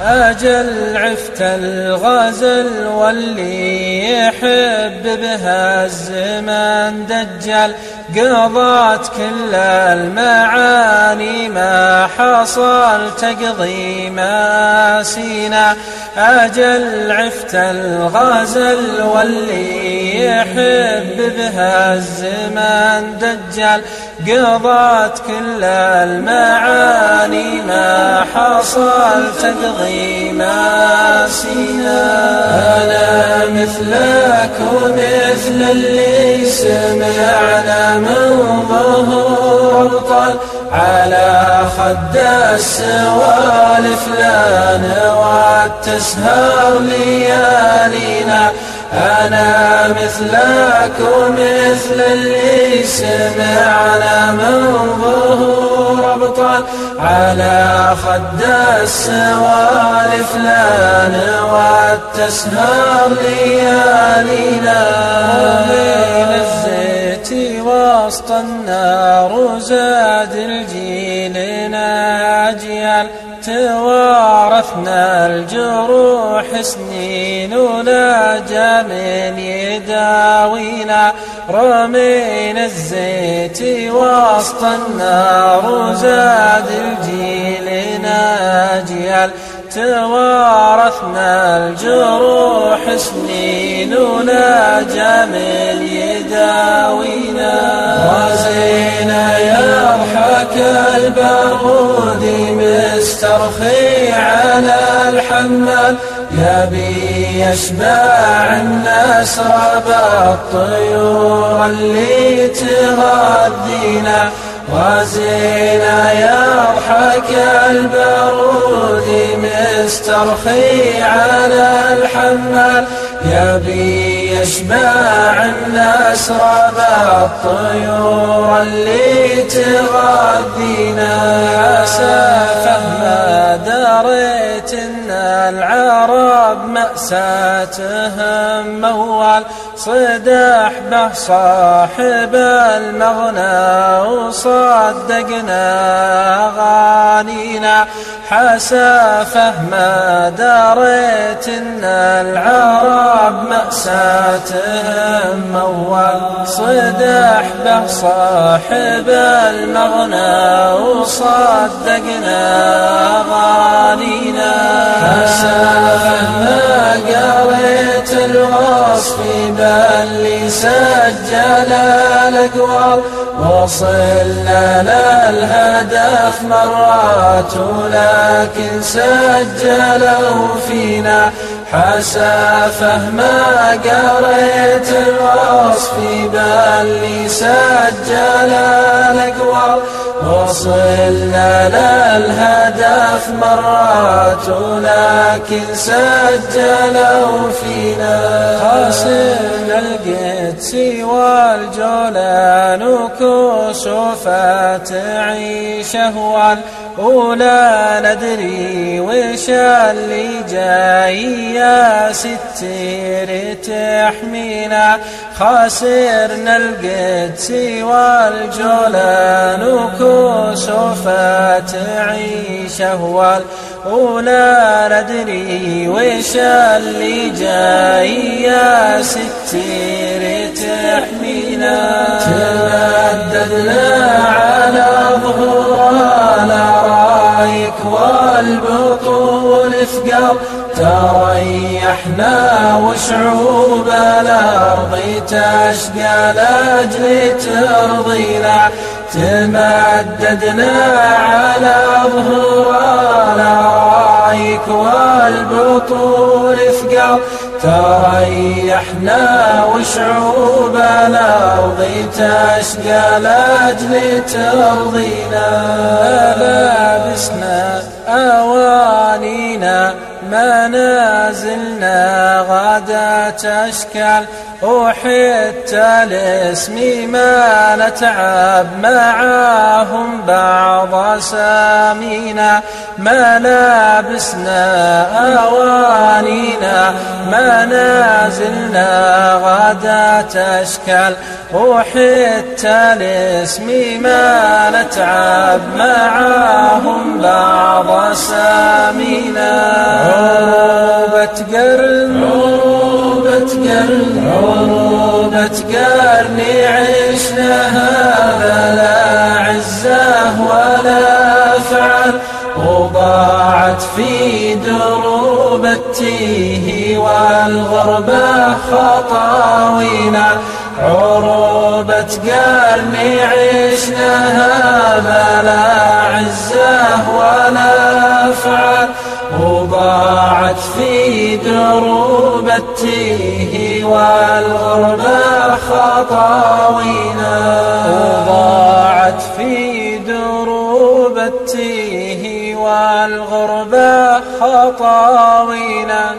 أجل عفت الغزل واللي يحب بها الزمان دجال. قضت كل المعاني ما حصل تقضي ما سينا. أجل عفت الغزل واللي يحب بها الزمان دجال قضت كل المعاني ما حصل تقضي ما سينا. أنا مثلك ومثل اللي سمعنا من ظهور الطل على خد السوالف لا نوعد تسهر ليالينا. أنا مثلك ومثل اللي سمعنا من ظهور أبطال. على خد السوالف لا نوعد تسهر ليالينا. الجروح سنين ولا جميل يداوينا. رمينا الزيت وسط النار زاد الجيل ناجيال توارثنا الجروح سنين ولا جميل يداوينا. وزينا يضحك البارود مسترخي. يبي يشبع الناس ربى الطيور اللي تغذينا وزينا يضحك البارود مسترخي على الحمال يبي يشبع الناس ربى الطيور اللي تغذينا مأساتهم موال صدح به صاحب المغنى وصدقنا غانينا. حسافه ما دريت إن العرب مأساتهم موال صدح به صاحب المغنى وصدقنا وصلنا للهدف مرات ولكن سجلوا فينا. حسافه ما قريت الوصف بل سجل الأقوال. وصلنا للهدف مرات ولكن سجلوا فينا. خاسرنا القدس والجولان وكسوفا تعيش أهوال ولا ندري وش اللي جاي يا ستير تحمينا. خسرنا القدس والجولان وكسوفا تعيش أهوال ولا ندري وش اللي جاي. يا ستير تحمينا. تمددنا على ظهورنا رأيك والبطول ثقل تريحنا وشعوب الأرض تشقى لأجل ترضينا. تمددنا على ظهورنا رايك والبطول ثقل تريحنا وشعوب الأرض تشقى لأجل ترضينا لابسنا ما نازلنا غدا أشكال وحتى الاسم ما نتعب معاهم بعض سامينا ما لابسنا أوانينا ما نازلنا غدا أشكال وحتى الاسم ما نتعب معاهم بعض سامينا قرن عروبة قرن عروبة قرن عشنا هذا لا عزه ولا فعل وضاعت في دروب التيه والغربة خطاوينا. عروبة قرن عشنا هذا لا عزه ولا في دروب التيه والغربة خطاوينا. وضاعت في دروب التيه والغربة خطاوينا.